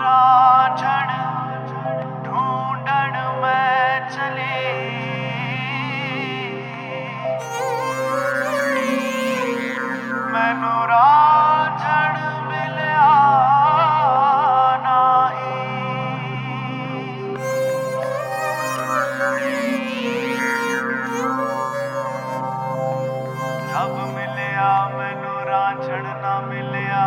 ਰਾਂਝਣ ਮਿਲਿਆ